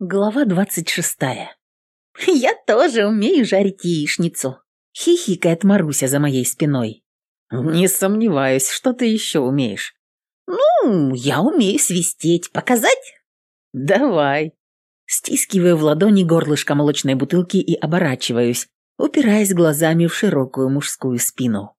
Глава двадцать шестая. «Я тоже умею жарить яичницу», — хихикает Маруся за моей спиной. «Не сомневаюсь, что ты еще умеешь». «Ну, я умею свистеть. Показать?» «Давай». Стискиваю в ладони горлышко молочной бутылки и оборачиваюсь, упираясь глазами в широкую мужскую спину.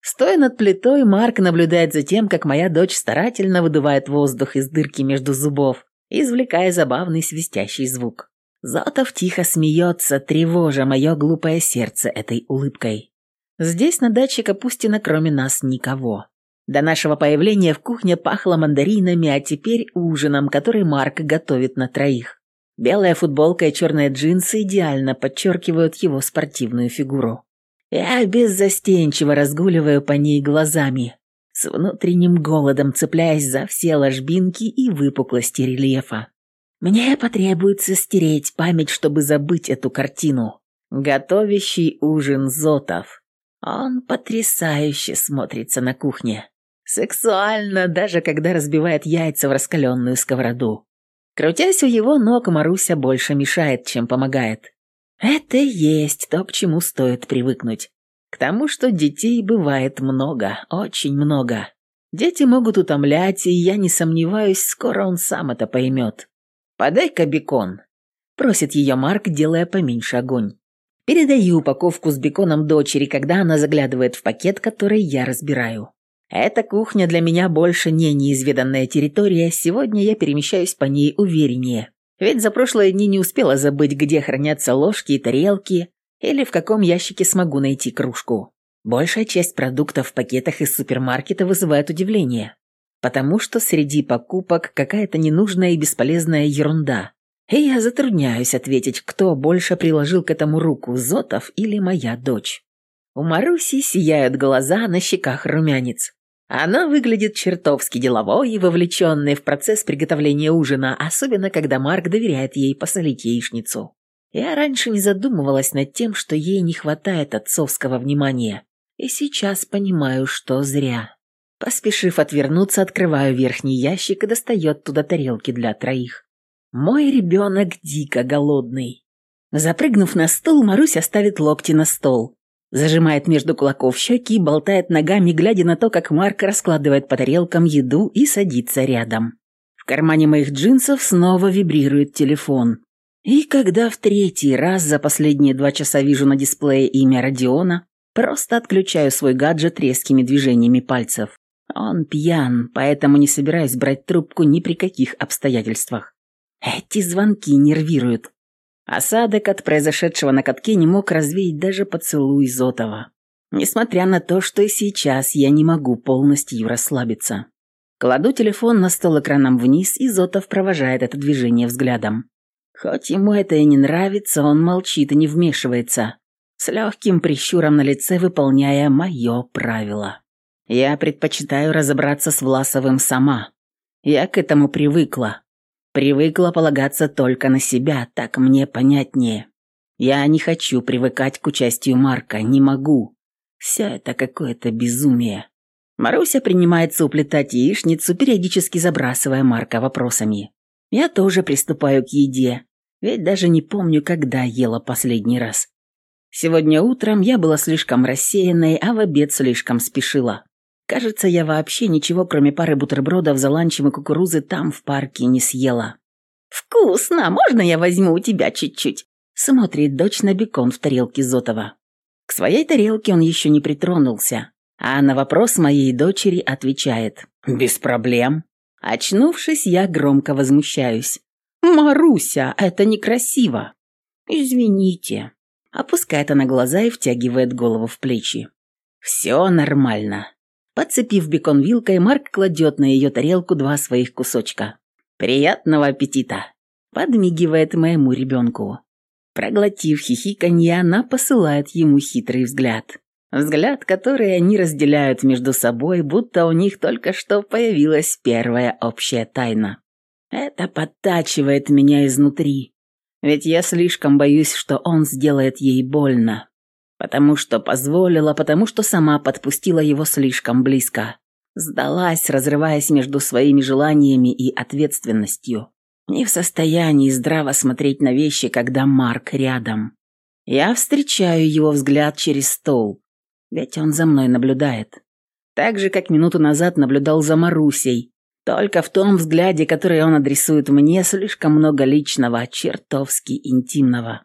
Стоя над плитой, Марк наблюдает за тем, как моя дочь старательно выдувает воздух из дырки между зубов, извлекая забавный свистящий звук. Зотов тихо смеется, тревожа мое глупое сердце этой улыбкой. Здесь на даче Капустина кроме нас никого. До нашего появления в кухне пахло мандаринами, а теперь ужином, который Марк готовит на троих. Белая футболка и черные джинсы идеально подчеркивают его спортивную фигуру. Я беззастенчиво разгуливаю по ней глазами, с внутренним голодом цепляясь за все ложбинки и выпуклости рельефа. Мне потребуется стереть память, чтобы забыть эту картину. Готовящий ужин Зотов. Он потрясающе смотрится на кухне. Сексуально, даже когда разбивает яйца в раскаленную сковороду. Крутясь у его ног, Маруся больше мешает, чем помогает. Это есть то, к чему стоит привыкнуть. К тому, что детей бывает много, очень много. Дети могут утомлять, и я не сомневаюсь, скоро он сам это поймет. «Подай-ка бекон», – просит ее Марк, делая поменьше огонь. Передаю упаковку с беконом дочери, когда она заглядывает в пакет, который я разбираю. Эта кухня для меня больше не неизведанная территория, сегодня я перемещаюсь по ней увереннее. Ведь за прошлые дни не успела забыть, где хранятся ложки и тарелки, или в каком ящике смогу найти кружку. Большая часть продуктов в пакетах из супермаркета вызывает удивление, потому что среди покупок какая-то ненужная и бесполезная ерунда. И я затрудняюсь ответить, кто больше приложил к этому руку, Зотов или моя дочь. У Маруси сияют глаза, на щеках румянец. Она выглядит чертовски деловой и вовлеченной в процесс приготовления ужина, особенно когда Марк доверяет ей посолить яичницу. Я раньше не задумывалась над тем, что ей не хватает отцовского внимания. И сейчас понимаю, что зря. Поспешив отвернуться, открываю верхний ящик и достает туда тарелки для троих. Мой ребенок дико голодный. Запрыгнув на стул, Маруся ставит локти на стол. Зажимает между кулаков щеки болтает ногами, глядя на то, как Марк раскладывает по тарелкам еду и садится рядом. В кармане моих джинсов снова вибрирует телефон. И когда в третий раз за последние два часа вижу на дисплее имя Родиона, просто отключаю свой гаджет резкими движениями пальцев. Он пьян, поэтому не собираюсь брать трубку ни при каких обстоятельствах. Эти звонки нервируют. Осадок от произошедшего на катке не мог развеять даже поцелуй Зотова. Несмотря на то, что и сейчас я не могу полностью расслабиться. Кладу телефон на стол экраном вниз, и Зотов провожает это движение взглядом. Хоть ему это и не нравится, он молчит и не вмешивается, с легким прищуром на лице выполняя мое правило. Я предпочитаю разобраться с Власовым сама. Я к этому привыкла. Привыкла полагаться только на себя, так мне понятнее. Я не хочу привыкать к участию Марка, не могу. Все это какое-то безумие. Маруся принимается уплетать яичницу, периодически забрасывая Марка вопросами. Я тоже приступаю к еде, ведь даже не помню, когда ела последний раз. Сегодня утром я была слишком рассеянной, а в обед слишком спешила. Кажется, я вообще ничего, кроме пары бутербродов за ланчем и кукурузы, там в парке не съела. «Вкусно! Можно я возьму у тебя чуть-чуть?» Смотрит дочь на бекон в тарелке Зотова. К своей тарелке он еще не притронулся, а на вопрос моей дочери отвечает «Без проблем». Очнувшись, я громко возмущаюсь. «Маруся, это некрасиво!» «Извините». Опускает она глаза и втягивает голову в плечи. «Все нормально». Подцепив бекон вилкой, Марк кладет на ее тарелку два своих кусочка. «Приятного аппетита!» Подмигивает моему ребенку. Проглотив хихиканье, она посылает ему хитрый взгляд. Взгляд, который они разделяют между собой, будто у них только что появилась первая общая тайна. Это подтачивает меня изнутри. Ведь я слишком боюсь, что он сделает ей больно. Потому что позволила, потому что сама подпустила его слишком близко. Сдалась, разрываясь между своими желаниями и ответственностью. Не в состоянии здраво смотреть на вещи, когда Марк рядом. Я встречаю его взгляд через стол, ведь он за мной наблюдает. Так же, как минуту назад наблюдал за Марусей, только в том взгляде, который он адресует мне, слишком много личного, чертовски интимного.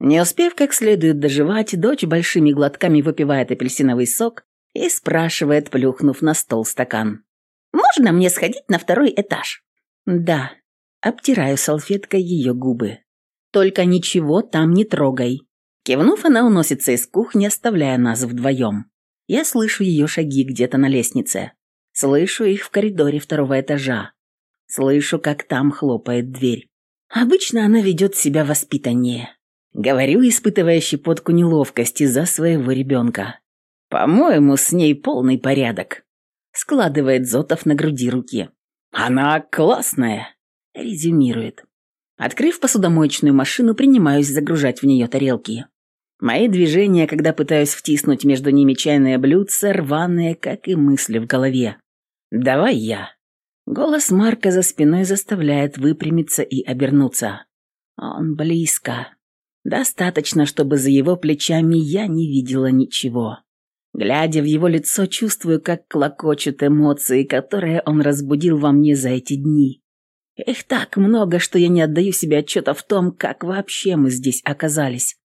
Не успев как следует доживать, дочь большими глотками выпивает апельсиновый сок и спрашивает, плюхнув на стол стакан. «Можно мне сходить на второй этаж?» «Да». Обтираю салфеткой ее губы. «Только ничего там не трогай». Кивнув, она уносится из кухни, оставляя нас вдвоем. Я слышу ее шаги где-то на лестнице. Слышу их в коридоре второго этажа. Слышу, как там хлопает дверь. Обычно она ведет себя воспитаннее. Говорю, испытывая щепотку неловкости за своего ребенка. По-моему, с ней полный порядок. Складывает Зотов на груди руки. Она классная, резюмирует. Открыв посудомоечную машину, принимаюсь загружать в нее тарелки. Мои движения, когда пытаюсь втиснуть между ними чайное блюдце, рваные, как и мысли в голове. «Давай я». Голос Марка за спиной заставляет выпрямиться и обернуться. Он близко. Достаточно, чтобы за его плечами я не видела ничего. Глядя в его лицо, чувствую, как клокочут эмоции, которые он разбудил во мне за эти дни. Их так много, что я не отдаю себе отчета в том, как вообще мы здесь оказались.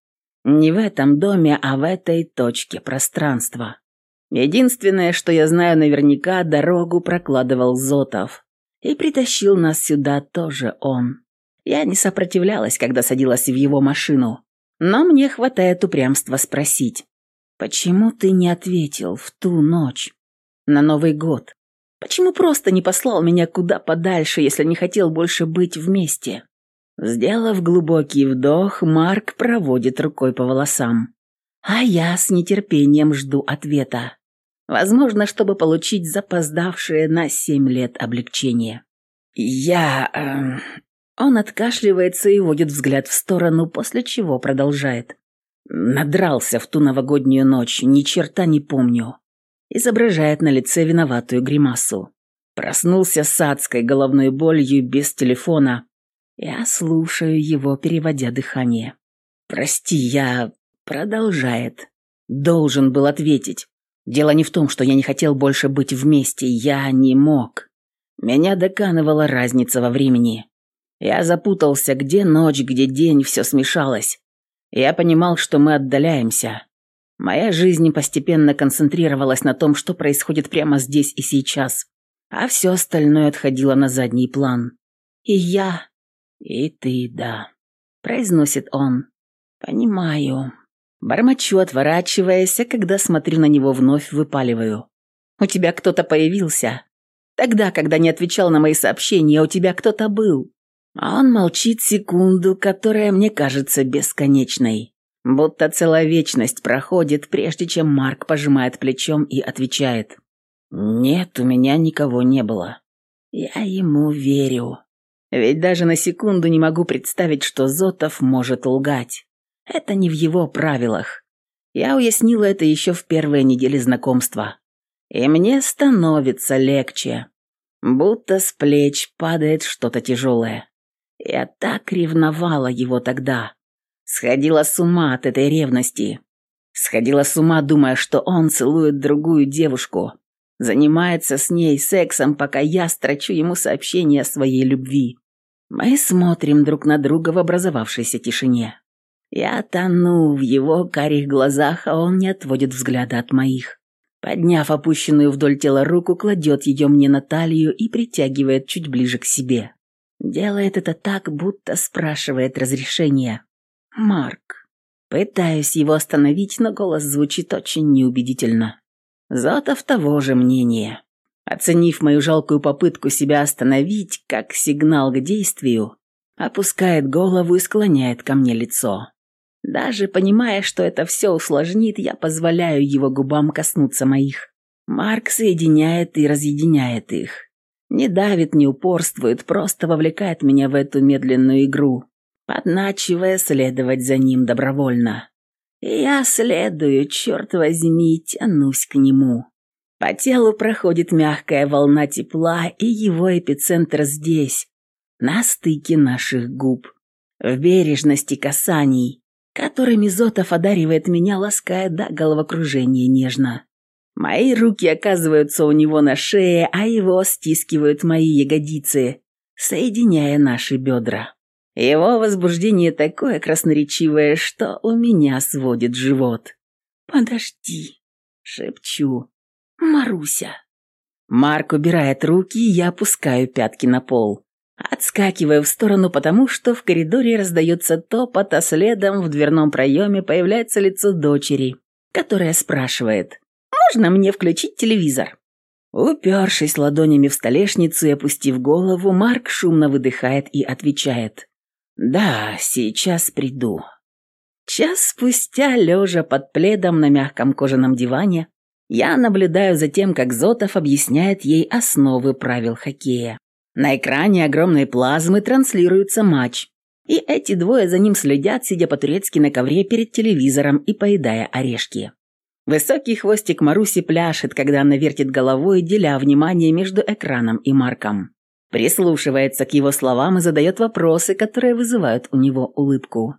Не в этом доме, а в этой точке пространства. Единственное, что я знаю наверняка, дорогу прокладывал Зотов. И притащил нас сюда тоже он. Я не сопротивлялась, когда садилась в его машину. Но мне хватает упрямства спросить. «Почему ты не ответил в ту ночь? На Новый год? Почему просто не послал меня куда подальше, если не хотел больше быть вместе?» Сделав глубокий вдох, Марк проводит рукой по волосам. А я с нетерпением жду ответа. Возможно, чтобы получить запоздавшее на семь лет облегчение. Я... Э, он откашливается и водит взгляд в сторону, после чего продолжает. Надрался в ту новогоднюю ночь, ни черта не помню. Изображает на лице виноватую гримасу. Проснулся с адской головной болью без телефона я слушаю его, переводя дыхание. «Прости, я...» Продолжает. Должен был ответить. Дело не в том, что я не хотел больше быть вместе, я не мог. Меня доканывала разница во времени. Я запутался, где ночь, где день, все смешалось. Я понимал, что мы отдаляемся. Моя жизнь постепенно концентрировалась на том, что происходит прямо здесь и сейчас, а все остальное отходило на задний план. И я «И ты, да», — произносит он. «Понимаю». Бормочу, отворачиваясь, а когда смотрю на него вновь, выпаливаю. «У тебя кто-то появился?» «Тогда, когда не отвечал на мои сообщения, у тебя кто-то был». А он молчит секунду, которая мне кажется бесконечной. Будто целая вечность проходит, прежде чем Марк пожимает плечом и отвечает. «Нет, у меня никого не было». Я ему верю. Ведь даже на секунду не могу представить, что Зотов может лгать. Это не в его правилах. Я уяснила это еще в первые недели знакомства. И мне становится легче. Будто с плеч падает что-то тяжелое. Я так ревновала его тогда. Сходила с ума от этой ревности. Сходила с ума, думая, что он целует другую девушку. Занимается с ней сексом, пока я строчу ему сообщение о своей любви. Мы смотрим друг на друга в образовавшейся тишине. Я тону в его карих глазах, а он не отводит взгляда от моих. Подняв опущенную вдоль тела руку, кладет ее мне на талию и притягивает чуть ближе к себе. Делает это так, будто спрашивает разрешения. «Марк». Пытаюсь его остановить, но голос звучит очень неубедительно. Зотов того же мнения. Оценив мою жалкую попытку себя остановить, как сигнал к действию, опускает голову и склоняет ко мне лицо. Даже понимая, что это все усложнит, я позволяю его губам коснуться моих. Марк соединяет и разъединяет их. Не давит, не упорствует, просто вовлекает меня в эту медленную игру, подначивая следовать за ним добровольно. Я следую, черт возьми, тянусь к нему. По телу проходит мягкая волна тепла, и его эпицентр здесь, на стыке наших губ, в бережности касаний, которыми Зотов одаривает меня, лаская до головокружения нежно. Мои руки оказываются у него на шее, а его стискивают мои ягодицы, соединяя наши бедра. Его возбуждение такое красноречивое, что у меня сводит живот. «Подожди», — шепчу. «Маруся». Марк убирает руки, и я опускаю пятки на пол. Отскакиваю в сторону, потому что в коридоре раздается топот, а следом в дверном проеме появляется лицо дочери, которая спрашивает «Можно мне включить телевизор?» Упершись ладонями в столешницу и опустив голову, Марк шумно выдыхает и отвечает «Да, сейчас приду». Час спустя, лежа под пледом на мягком кожаном диване, я наблюдаю за тем, как Зотов объясняет ей основы правил хоккея. На экране огромной плазмы транслируется матч, и эти двое за ним следят, сидя по-турецки на ковре перед телевизором и поедая орешки. Высокий хвостик Маруси пляшет, когда она вертит головой, деля внимание между экраном и Марком. Прислушивается к его словам и задает вопросы, которые вызывают у него улыбку.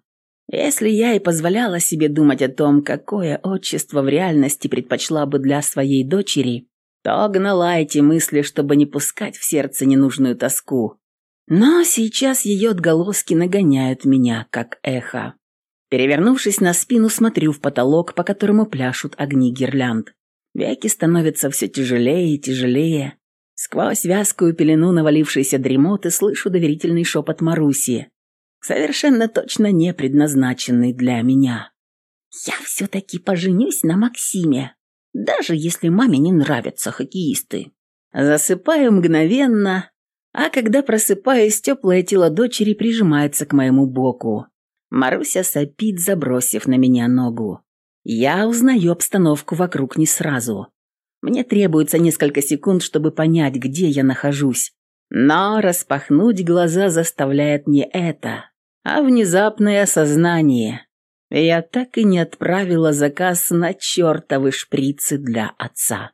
Если я и позволяла себе думать о том, какое отчество в реальности предпочла бы для своей дочери, то гнала эти мысли, чтобы не пускать в сердце ненужную тоску. Но сейчас ее отголоски нагоняют меня, как эхо. Перевернувшись на спину, смотрю в потолок, по которому пляшут огни гирлянд. Веки становятся все тяжелее и тяжелее. Сквозь вязкую пелену навалившейся дремоты слышу доверительный шепот Маруси, совершенно точно не предназначенный для меня. «Я все-таки поженюсь на Максиме, даже если маме не нравятся хоккеисты». Засыпаю мгновенно, а когда просыпаюсь, теплое тело дочери прижимается к моему боку. Маруся сопит, забросив на меня ногу. Я узнаю обстановку вокруг не сразу. Мне требуется несколько секунд, чтобы понять, где я нахожусь. Но распахнуть глаза заставляет не это, а внезапное осознание. Я так и не отправила заказ на чертовы шприцы для отца.